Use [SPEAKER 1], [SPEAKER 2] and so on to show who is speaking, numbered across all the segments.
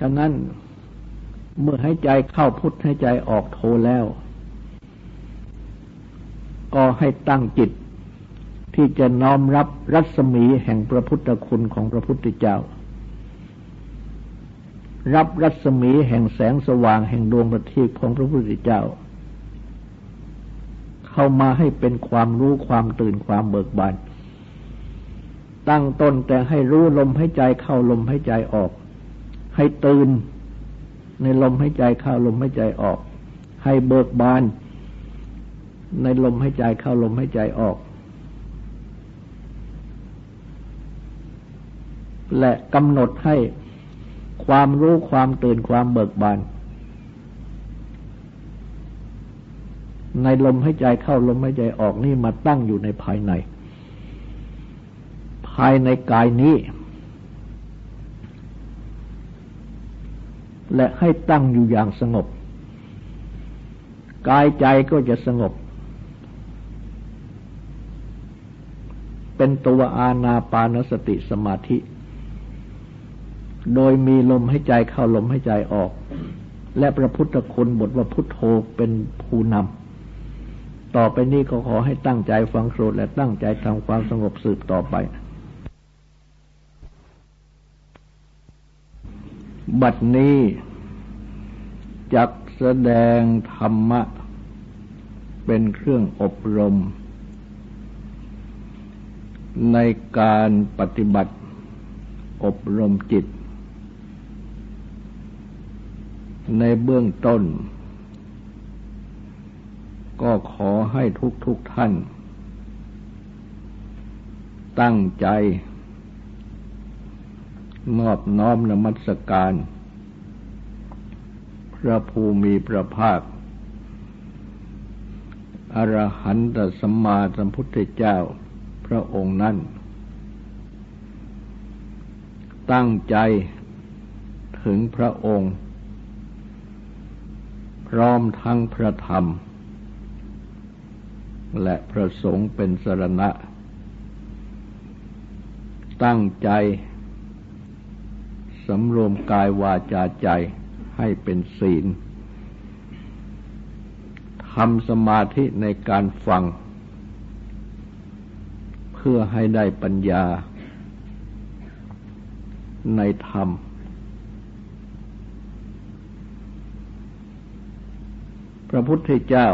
[SPEAKER 1] ฉะนั้นเมื่อให้ใจเข้าพุทธให้ใจออกโทแล้ว ก็ให้ตั้งจิตที่จะน้อมรับรัศมีแห่งพระพุทธคุณของพระพุทธเจ้า รับรัศมีแห่งแสงสว่างแห่งดวงประทีปของพระพุทธเจ้า เข้ามาให้เป็นความรู้ความตื่นความเบิกบานตั้งต้นแต่ให้รู้ลมให้ใจเข้าลมให้ใจออก ให้ตื่น ในลมหายใจเข้าลมหายใจออก ให้เบิกบาน ในลมหายใจเข้าลมหายใจออก และกำหนดให้ความรู้ความตื่นความเบิกบาน ในลมหายใจเข้าลมหายใจออกนี่มาตั้งอยู่ในภายใน ภายในกายนี้ และให้ตั้งอยู่อย่างสงบ กายใจก็จะสงบ เป็นตัวอาณาปานสติสมาธิ โดยมีลมให้ใจเข้าลมให้ใจออก และพระพุทธคุณบทว่าพุทโธเป็นผู้นำต่อไปนี้ก็ขอให้ตั้งใจฟังโสดและตั้งใจทำความสงบสืบต่อไป บัดนี้จักแสดงธรรมะ เป็นเครื่องอบรม ในการปฏิบัติอบรมจิต ในเบื้องต้น ก็ขอให้ทุกทุกท่าน ตั้งใจ นอบน้อมนมัสการ พระภูมิพระภาค อรหันตสัมมาสัมพุทธเจ้าพระองค์นั้น ตั้งใจถึงพระองค์ พร้อมทั้งพระธรรม และพระสงฆ์เป็นสรณะ ตั้งใจ สำรวมกายวาจาใจให้เป็นศีลทำสมาธิในการฟัง เพื่อให้ได้ปัญญา ในธรรม พระพุทธเจ้า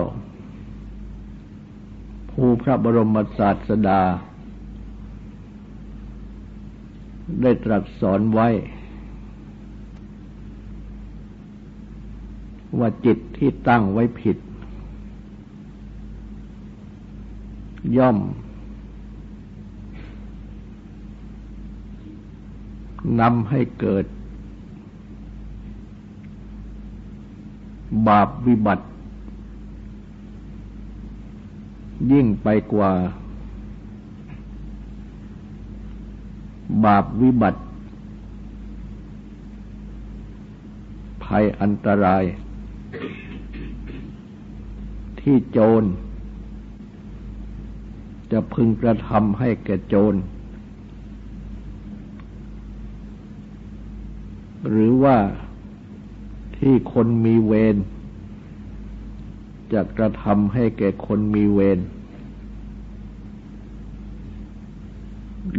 [SPEAKER 1] ผู้พระบรมศาสดา ได้ตรัสสอนไว้ ว่าจิตที่ตั้งไว้ผิด ย่อมนำให้เกิด บาปวิบัติ ยิ่งไปกว่า บาปวิบัติ ภัยอันตราย ที่โจร จะพึงกระทำให้แก่โจร หรือว่าที่คนมีเวรจะกระทำให้แก่คนมีเวร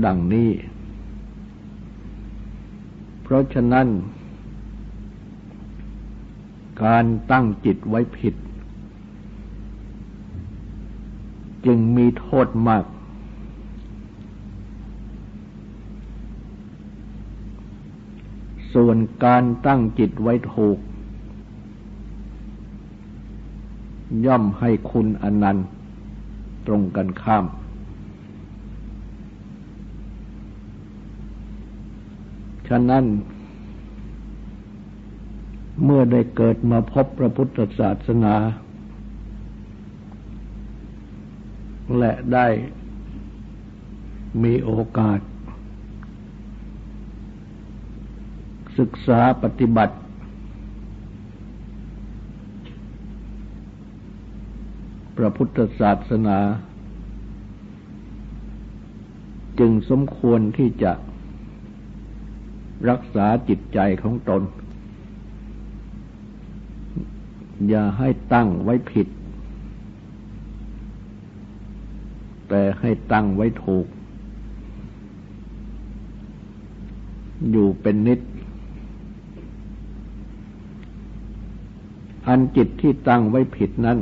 [SPEAKER 1] ดังนี้ เพราะฉะนั้น การตั้งจิตไว้ผิด จึงมีโทษมาก ส่วนการตั้งจิตไว้ถูก ย่อมให้คุณอนันต์ตรงกันข้าม ฉะนั้นเมื่อได้เกิดมาพบพระพุทธศาสนา และได้มีโอกาส ศึกษาปฏิบัติ พระพุทธศาสนา จึงสมควรที่จะรักษาจิตใจของตน อย่าให้ตั้งไว้ผิด แต่ให้ตั้งไว้ถูก อยู่เป็นนิด อันจิตที่ตั้งไว้ผิดนั้น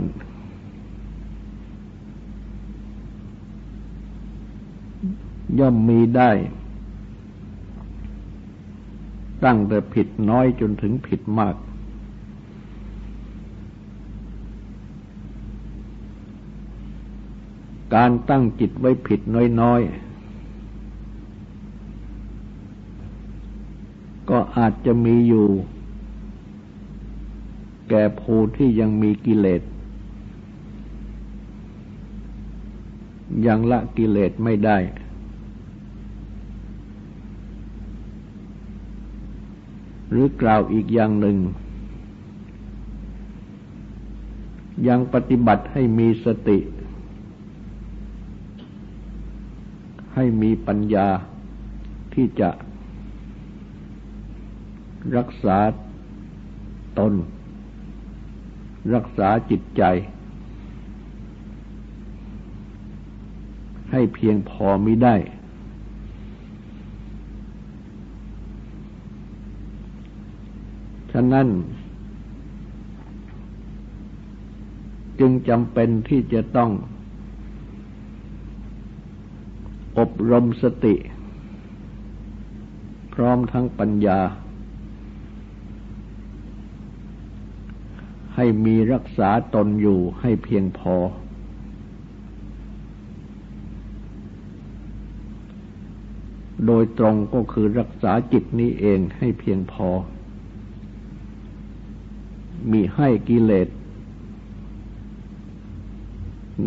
[SPEAKER 1] ย่อมมีได้ ตั้งแต่ผิดน้อยจนถึงผิดมาก การตั้งจิตไว้ผิดน้อยๆ ก็อาจจะมีอยู่ แก่ผู้ที่ยังมีกิเลส ยังละกิเลสไม่ได้ หรือกล่าวอีกอย่างหนึ่ง ยังปฏิบัติให้มีสติ ให้มีปัญญาที่จะรักษาตน รักษาจิตใจ ให้เพียงพอมิได้ ฉะนั้น จึงจำเป็นที่จะต้อง อบรมสติ พร้อมทั้งปัญญา ให้มีรักษาตนอยู่ให้เพียงพอ โดยตรงก็คือรักษาจิตนี้เองให้เพียงพอ มีให้กิเลส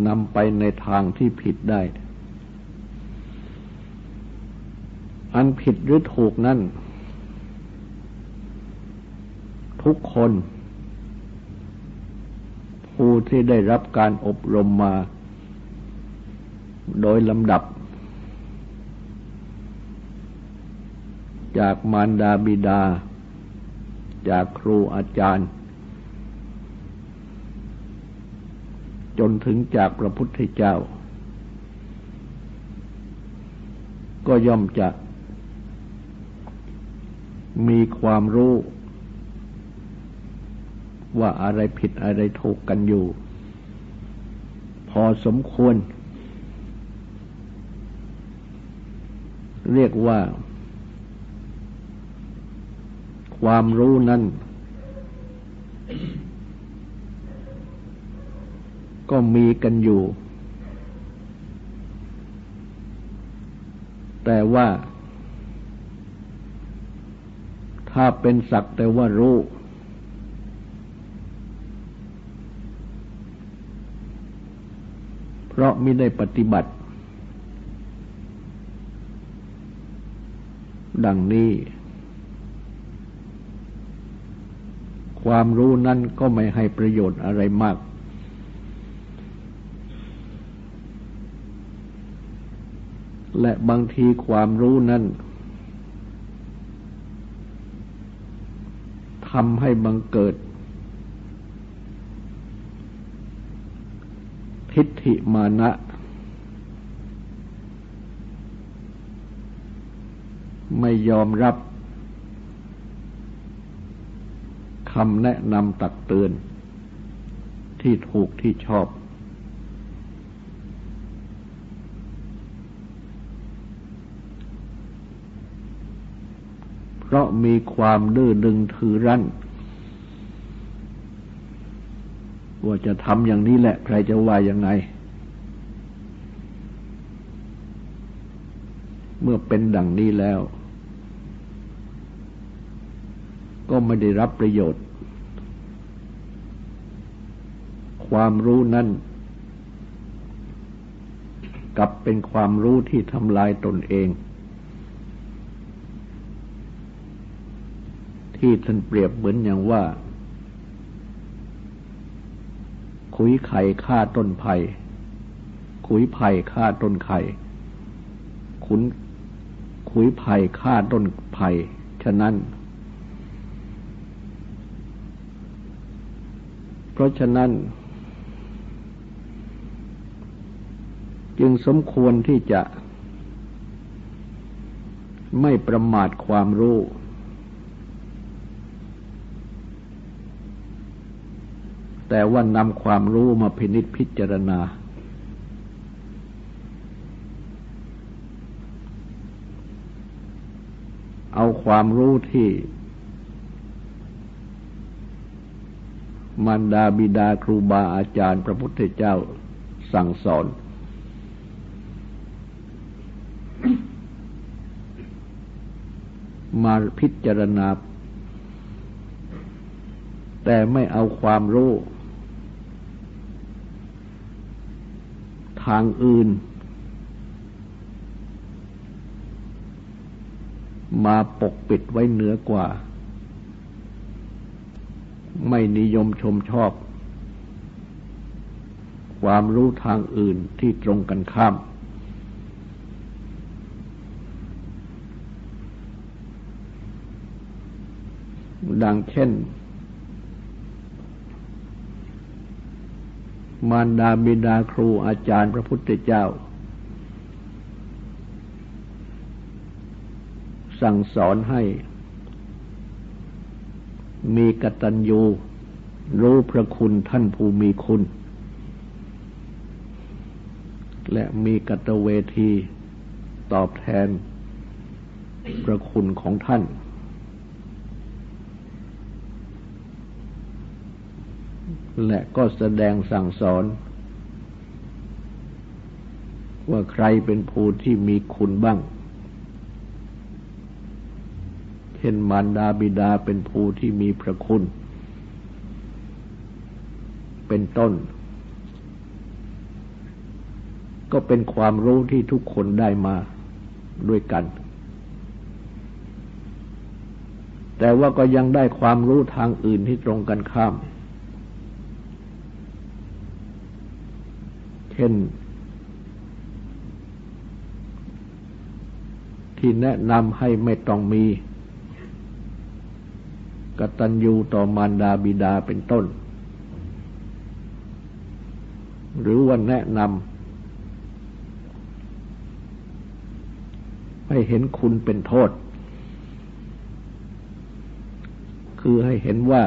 [SPEAKER 1] นำไปในทางที่ผิดได้ อันผิดหรือถูกนั่น ทุกคน ผู้ที่ได้รับการอบรมมา โดยลำดับ จากมารดาบิดา จากครูอาจารย์ จนถึงจากพระพุทธเจ้าก็ย่อมจะ มีความรู้ ว่าอะไรผิดอะไรถูกกันอยู่ พอสมควร เรียกว่า ความรู้นั้นก็มีกันอยู่ แต่ว่า ถ้าเป็นสักแต่ว่ารู้ เพราะไม่ได้ปฏิบัติ ดังนี้ ความรู้นั้นก็ไม่ให้ประโยชน์อะไรมากและบางทีความรู้นั้นำให้บังเกิด ทิฏฐิมานะ ไม่ยอมรับคำแนะนำตักเตือน ที่ถูกที่ชอบ ราะมีความดื้อดึงถือรั้นว่าจะทำอย่างนี้แหละ ใครจะว่ายังไง เมื่อเป็นดังนี้แล้ว ก็ไม่ได้รับประโยชน์ ความรู้นั้นกลับเป็นความรู้ที่ทำลายตนเอง ที่ท่านเปรียบเหมือนอย่างว่า ขุยไข่ฆ่าต้นไผ่ขุยไผ่ฆ่าต้นไข่ขุนขุยไผ่ฆ่าต้นไผ่ฉะนั้น เพราะฉะนั้น จึงสมควรที่จะไม่ประมาทความรู้ แต่ว่านำความรู้มาพินิจพิจารณา เอาความรู้ที่มารดาบิดาครูบาอาจารย์พระพุทธเจ้าสั่งสอน มาพิจารณา แต่ไม่เอาความรู้ ทางอื่น มาปกปิดไว้เหนือกว่า ไม่นิยมชมชอบ ความรู้ทางอื่นที่ตรงกันข้าม ดังเช่น มารดาบิดาครูอาจารย์พระพุทธเจ้า สั่งสอนให้มีกตัญญูรู้พระคุณท่านผู้มีคุณ และมีกตเวทีตอบแทนพระคุณของท่าน และก็แสดงสั่งสอน ว่าใครเป็นผู้ที่มีคุณบ้าง เช่นมารดาบิดาเป็นผู้ที่มีพระคุณ เป็นต้น ก็เป็นความรู้ที่ทุกคนได้มาด้วยกันแต่ว่าก็ยังได้ความรู้ทางอื่นที่ตรงกันข้าม ช่น ที่แนะนำให้ไม่ต้องมี กตัญญูต่อมารดาบิดาเป็นต้น หรือว่าแนะนำให้เห็นคุณเป็นโทษ คือให้เห็นว่า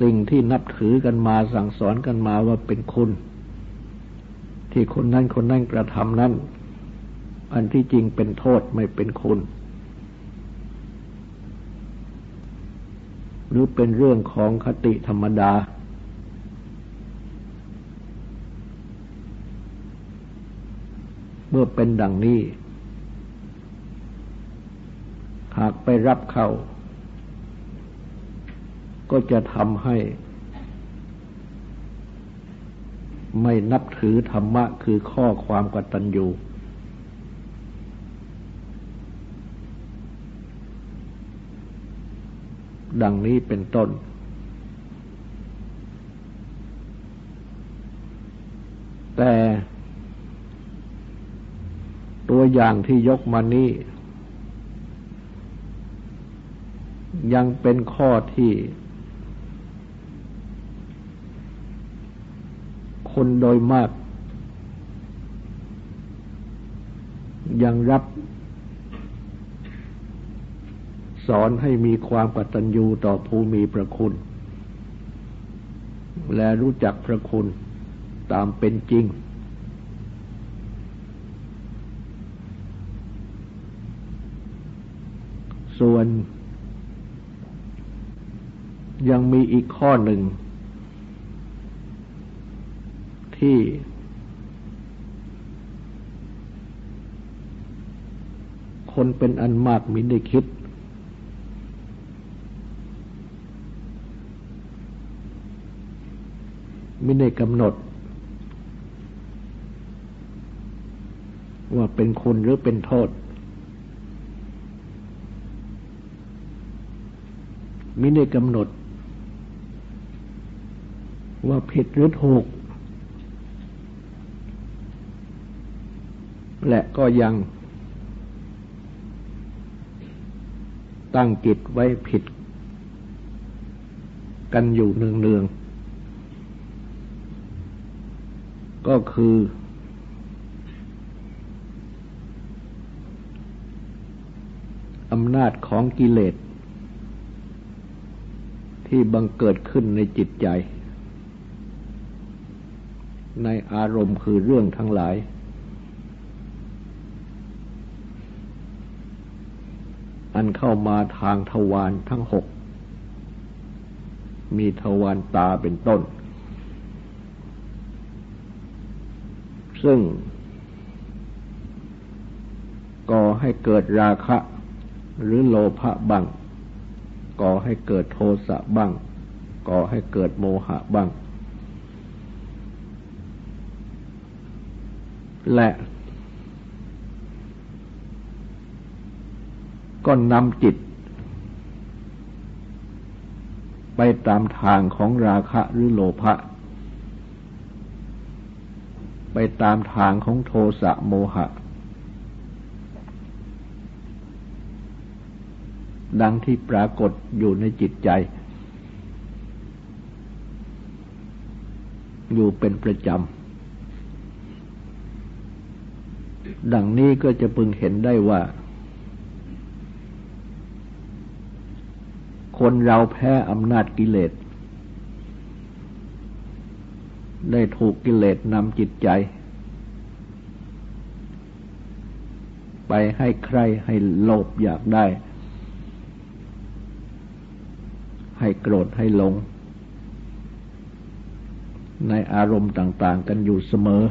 [SPEAKER 1] สิ่งที่นับถือกันมาสั่งสอนกันมาว่าเป็นคุณ ที่คนนั้นคนนั้นกระทำนั้น อันที่จริงเป็นโทษไม่เป็นคุณ หรือเป็นเรื่องของคติธรรมดา เมื่อเป็นดังนี้ หากไปรับเข้า ก็จะทำให้ ไม่นับถือธรรมะคือข้อความกตัญญูดังนี้เป็นต้น แต่ ตัวอย่างที่ยกมานี้ ยังเป็นข้อที่ คนโดยมาก ยังรับ สอนให้มีความกตัญญูต่อผู้มีพระคุณ และรู้จักพระคุณตามเป็นจริง ส่วนยังมีอีกข้อหนึ่ง ที่คนเป็นอันมากมิได้คิด มิได้กำหนด ว่าเป็นคุณหรือเป็นโทษ มิได้กำหนด ว่าผิดหรือถูก และก็ยังตั้งจิตไว้ผิดกันอยู่เนืองๆ ก็คือ อำนาจของกิเลส ที่บังเกิดขึ้นในจิตใจ ในอารมณ์คือเรื่องทั้งหลาย อัน เข้ามาทางทวารทั้งหก มีทวารตาเป็นต้น ซึ่งก่อให้เกิดราคะ หรือโลภะบ้างก่อให้เกิดโทสะบ้างก่อให้เกิดโมหะบ้าง และ ก็นำจิต ไปตามทางของราคะหรือโลภะไปตามทางของโทสะโมหะ ดังที่ปรากฏอยู่ในจิตใจ อยู่เป็นประจำ ดังนี้ก็จะพึงเห็นได้ว่า คนเราแพ้อำนาจกิเลส ได้ถูกกิเลสนำจิตใจ ไปให้ใครให้โลภอยากได้ ให้โกรธให้หลง ในอารมณ์ต่าง ๆ กันอยู่เสมอ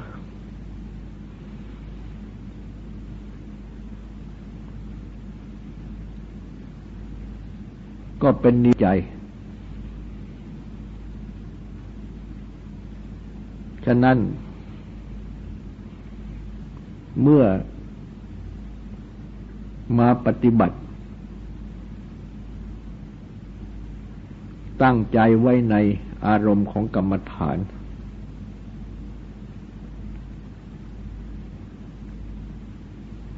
[SPEAKER 1] ก็เป็นนิใจ ฉะนั้น เมื่อมาปฏิบัติ ตั้งใจไว้ในอารมณ์ของกรรมฐาน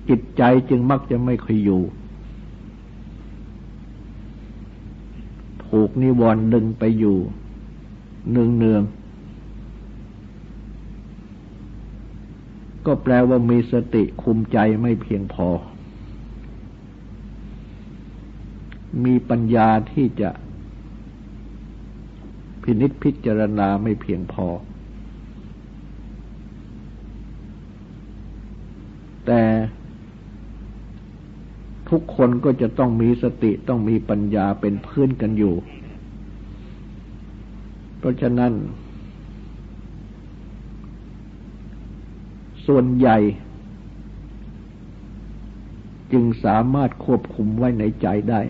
[SPEAKER 1] จิตใจจึงมักจะไม่ค่อยอยู่ ถูกนิวรณ์ดึงไปอยู่เนืองเนืองก็แปลว่ามีสติคุมใจไม่เพียงพอ มีปัญญาที่จะพินิษพิจารณาไม่เพียงพอ แต่ ทุกคนก็จะต้องมีสติต้องมีปัญญาเป็นพื้นกันอยู่ เพราะฉะนั้น ส่วนใหญ่ จึงสามารถควบคุมไว้ในใจได้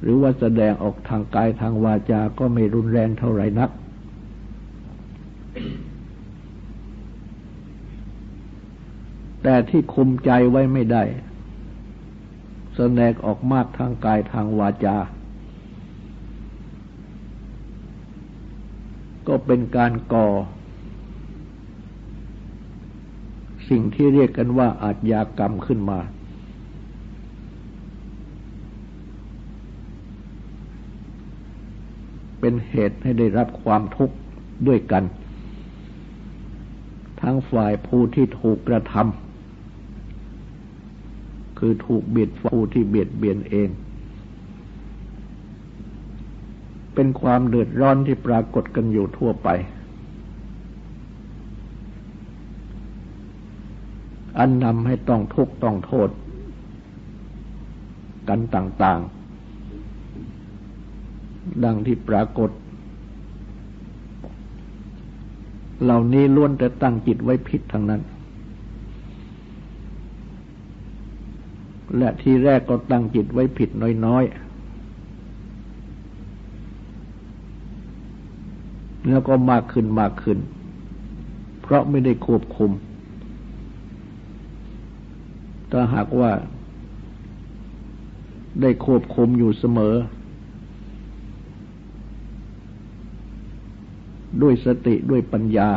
[SPEAKER 1] หรือว่าแสดงออกทางกายทางวาจาก็ไม่รุนแรงเท่าไหร่นัก แต่ที่คุมใจไว้ไม่ได้ แสดงออกมากทางกายทางวาจา ก็เป็นการก่อ สิ่งที่เรียกกันว่าอาจยากรรมขึ้นมา เป็นเหตุให้ได้รับความทุกข์ด้วยกัน ทั้งฝ่ายผู้ที่ถูกกระทำ คือถูกเบียดผู้ที่เบียดเบียนเอง เป็นความเดือดร้อนที่ปรากฏกันอยู่ทั่วไป อันนำให้ต้องทุกข์ต้องโทษ กันต่าง ๆ ดังที่ปรากฏ เหล่านี้ล้วนแต่ตั้งจิตไว้ผิดทั้งนั้น และที่แรกก็ตั้งจิตไว้ผิดน้อยๆ แล้วก็มากขึ้นมากขึ้น เพราะไม่ได้ควบคุม ถ้าหากว่า ได้ควบคุมอยู่เสมอ ด้วยสติด้วยปัญญา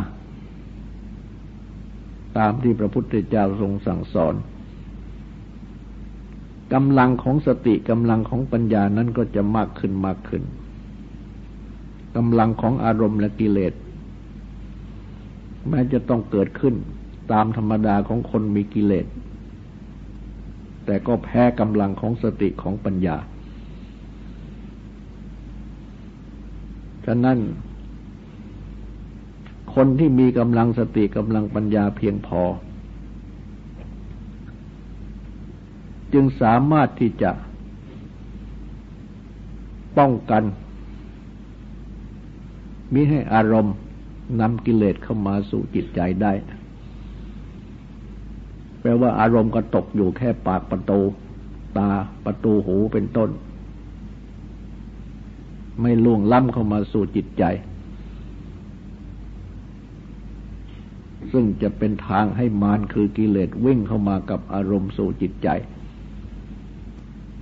[SPEAKER 1] ตามที่พระพุทธเจ้าทรงสั่งสอน กำลังของสติกำลังของปัญญานั้นก็จะมากขึ้นมากขึ้นกำลังของอารมณ์และกิเลสแม้จะต้องเกิดขึ้นตามธรรมดาของคนมีกิเลส แต่ก็แพ้กำลังของสติของปัญญา ฉะนั้น คนที่มีกำลังสติกำลังปัญญาเพียงพอ จึงสามารถที่จะ ป้องกัน มิให้อารมณ์นำกิเลสเข้ามาสู่จิตใจได้ แปลว่าอารมณ์ก็ตกอยู่แค่ปากประตู ตาประตูหูเป็นต้น ไม่ล่วงล้ำเข้ามาสู่จิตใจ ซึ่งจะเป็นทางให้มารคือกิเลสวิ่งเข้ามากับอารมณ์สู่จิตใจ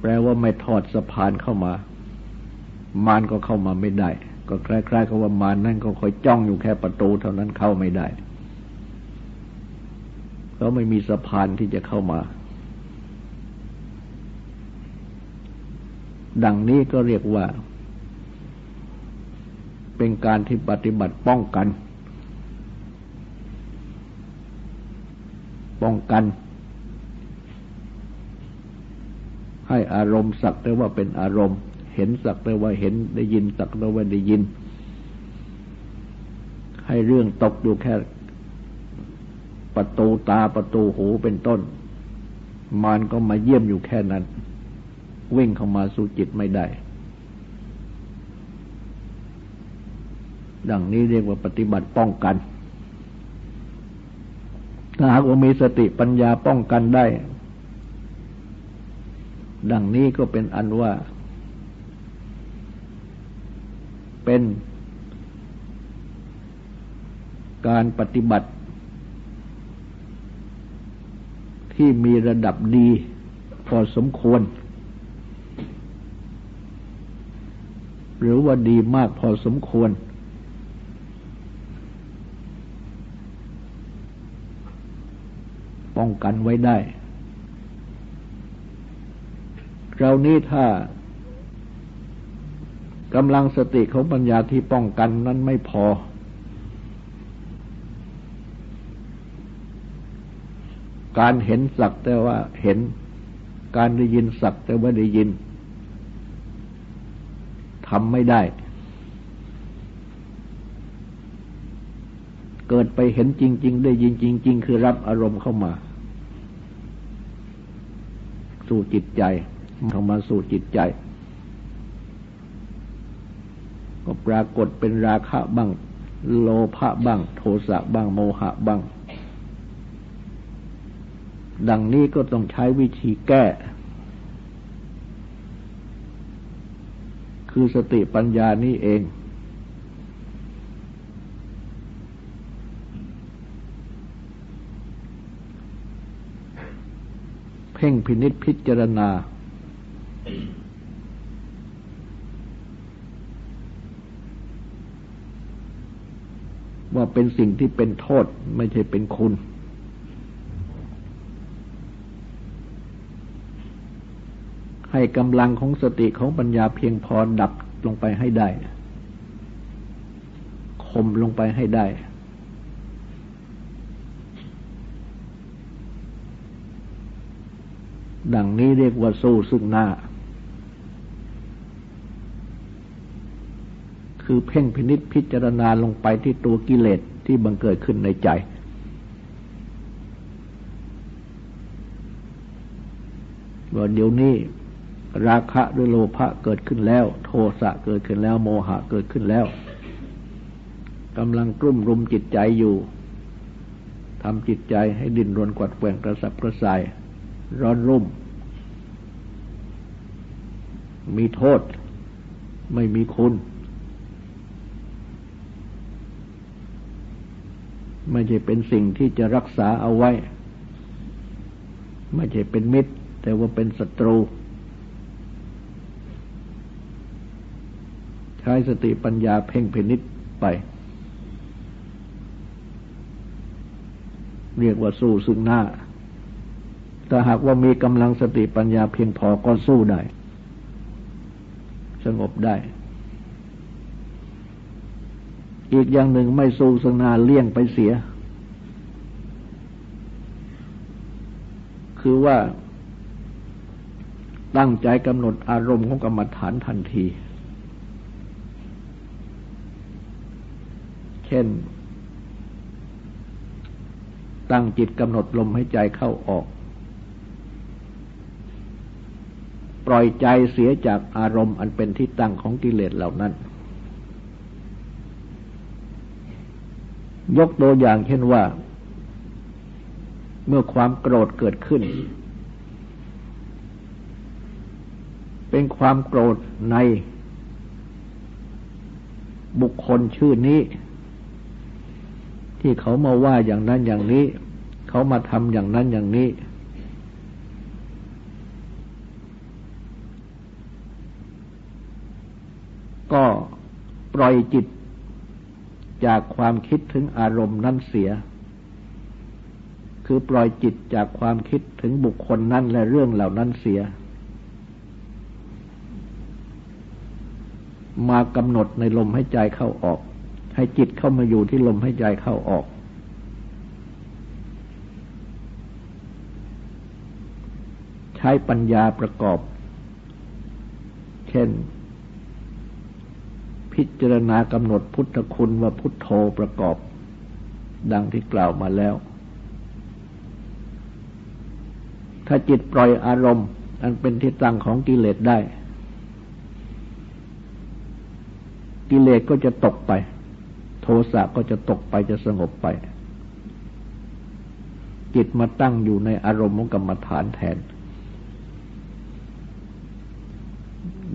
[SPEAKER 1] แปลว่าไม่ทอดสะพานเข้ามา มารก็เข้ามาไม่ได้ ก็คล้ายๆกับว่ามารนั่นก็คอยจ้องอยู่แค่ประตูเท่านั้นเข้าไม่ได้เขาไม่มีสะพานที่จะเข้ามา ดังนี้ก็เรียกว่า เป็นการที่ปฏิบัติป้องกัน ป้องกัน ให้อารมณ์สักแต่ว่าเป็นอารมณ์ เห็นสักแต่ว่าเห็นได้ยินสักแต่ว่าได้ยิน ให้เรื่องตกอยู่แค่ประตูตาประตูหูเป็นต้นมารก็มาเยี่ยมอยู่แค่นั้น วิ่งเข้ามาสู่จิตไม่ได้ ดังนี้เรียกว่าปฏิบัติป้องกันถ้าหากว่ามีสติปัญญาป้องกันได้ ดังนี้ก็เป็นอันว่า เป็น การปฏิบัติ ที่มีระดับดีพอสมควร หรือว่าดีมากพอสมควร ป้องกันไว้ได้ เรานี้ถ้ากำลังสติของปัญญาที่ป้องกันนั้นไม่พอ การเห็นสักแต่ว่าเห็น การได้ยินสักแต่ว่าได้ยินทำไม่ได้ เกิดไปเห็นจริง ๆ ได้ยินจริง ๆ คือรับอารมณ์เข้ามา สู่จิตใจ เข้ามาสู่จิตใจ ก็ปรากฏเป็นราคะบ้าง โลภะบ้าง โทสะบ้างโมหะบ้าง ดังนี้ก็ต้องใช้วิธีแก้ คือสติปัญญานี้เองเพ่งพินิษพิจารณา เป็นสิ่งที่เป็นโทษ ไม่ใช่เป็นคุณ ให้กำลังของสติของปัญญาเพียงพอดับลงไปให้ได้คมลงไปให้ได้ ดังนี้เรียกว่าสู้ซึ่งหน้า คือเพ่งพินิษพิจารณาลงไปที่ตัวกิเลสที่บังเกิดขึ้นในใจ ว่าเดี๋ยวนี้ราคะหรือโลภะเกิดขึ้นแล้ว โทสะเกิดขึ้นแล้ว โมหะเกิดขึ้นแล้วกำลังกลุ่มรุมจิตใจอยู่ทำจิตใจให้ดิ้นรนกวัดแกว่งกระสับกระส่าย ร้อนรุ่ม มีโทษ ไม่มีคุณ ไม่ใช่เป็นสิ่งที่จะรักษาเอาไว้ ไม่ใช่เป็นมิตร แต่ว่าเป็นศัตรู ใช้สติปัญญาเพ่งพินิษไป เรียกว่าสู้ซึ่งหน้าแต่หากว่ามีกำลังสติปัญญาเพียงพอก็สู้ได้ สงบได้ อีกอย่างหนึ่งไม่สู้สนาเลี่ยงไปเสีย คือว่า ตั้งใจกำหนดอารมณ์ของกรรมฐานทันที เช่น ตั้งจิตกำหนดลมให้ใจเข้าออก ปล่อยใจเสียจากอารมณ์อันเป็นที่ตั้งของกิเลสเหล่านั้น ยกตัวอย่างเช่นว่า เมื่อความโกรธเกิดขึ้น เป็นความโกรธในบุคคลชื่อนี้ ที่เขามาว่าอย่างนั้นอย่างนี้ เขามาทำอย่างนั้นอย่างนี้ ก็ปล่อยจิต จากความคิดถึงอารมณ์นั้นเสีย คือปล่อยจิตจากความคิดถึงบุคคลนั้นและเรื่องเหล่านั้นเสีย มากำหนดในลมให้ใจเข้าออก ให้จิตเข้ามาอยู่ที่ลมให้ใจเข้าออก ใช้ปัญญาประกอบ เช่น พิจารณากำหนดพุทธคุณว่าพุทโธประกอบ ดังที่กล่าวมาแล้ว ถ้าจิตปล่อยอารมณ์ อันเป็นที่ตั้งของกิเลสได้ กิเลสก็จะตกไป โทสะก็จะตกไปจะสงบไป จิตมาตั้งอยู่ในอารมณ์ของกรรมฐานแทน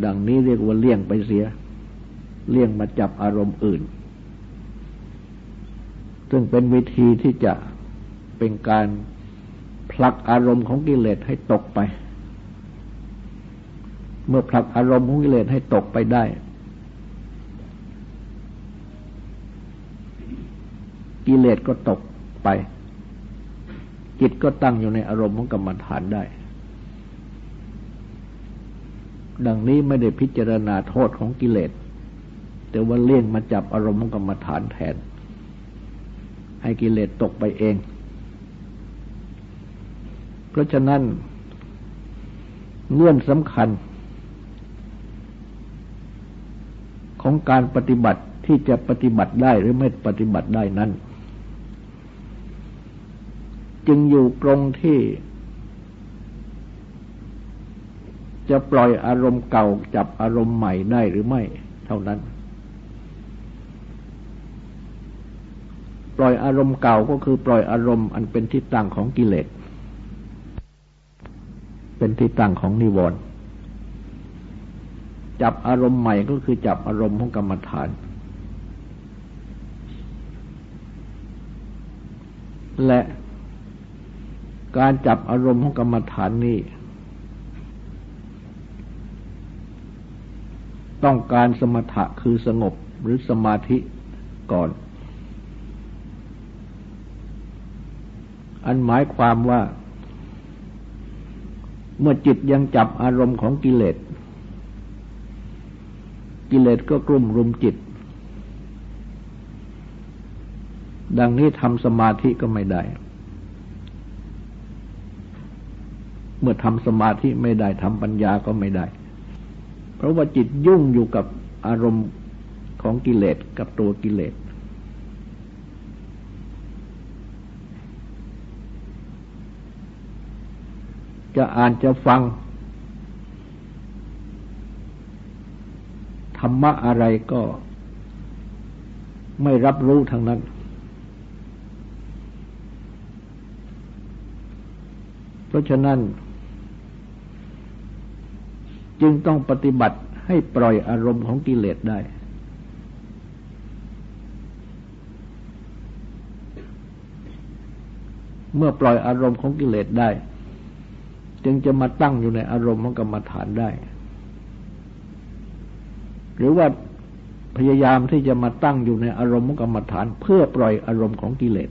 [SPEAKER 1] ดังนี้เรียกว่าเลี่ยงไปเสีย เลี่ยงมาจับอารมณ์อื่น ซึ่งเป็นวิธีที่จะเป็นการผลักอารมณ์ของกิเลสให้ตกไป เมื่อผลักอารมณ์ของกิเลสให้ตกไปได้ กิเลสก็ตกไป จิตก็ตั้งอยู่ในอารมณ์ของกรรมฐานได้ ดังนี้ไม่ได้พิจารณาโทษของกิเลส แต่ว่าเลี่ยงมาจับอารมณ์กรรมฐานแทน ให้กิเลสตกไปเอง เพราะฉะนั้นเงื่อนสำคัญ ของการปฏิบัติที่จะปฏิบัติได้หรือไม่ปฏิบัติได้นั้น จึงอยู่ตรงที่ จะปล่อยอารมณ์เก่าจับอารมณ์ใหม่ได้หรือไม่ เท่านั้น ล่อยอารมณ์เก่าก็คือปล่อยอารมณ์อันเป็นที่ตั้งของกิเลส เป็นที่ตั้งของนิวรณ์จับอารมณ์ใหม่ก็คือจับอารมณ์ของกรรมฐาน และการจับอารมณ์ของกรรมฐานนี้ต้องการสมถะคือสงบหรือสมาธิก่อน อันหมายความว่า เมื่อจิตยังจับอารมณ์ของกิเลส กิเลสก็กลุ่มรุมจิต ดังนี้ทำสมาธิก็ไม่ได้ เมื่อทำสมาธิไม่ได้ทำปัญญาก็ไม่ได้ เพราะว่าจิตยุ่งอยู่กับอารมณ์ของกิเลสกับตัวกิเลส จะอ่านจะฟัง ธรรมะอะไรก็ไม่รับรู้ทางนั้น เพราะฉะนั้น จึงต้องปฏิบัติให้ปล่อยอารมณ์ของกิเลสได้ เมื่อปล่อยอารมณ์ของกิเลสได้ จึงจะมาตั้งอยู่ในอารมณ์ของกรรมฐานได้ หรือว่าพยายามที่จะมาตั้งอยู่ในอารมณ์ของกรรมฐาน เพื่อปล่อยอารมณ์ของกิเลส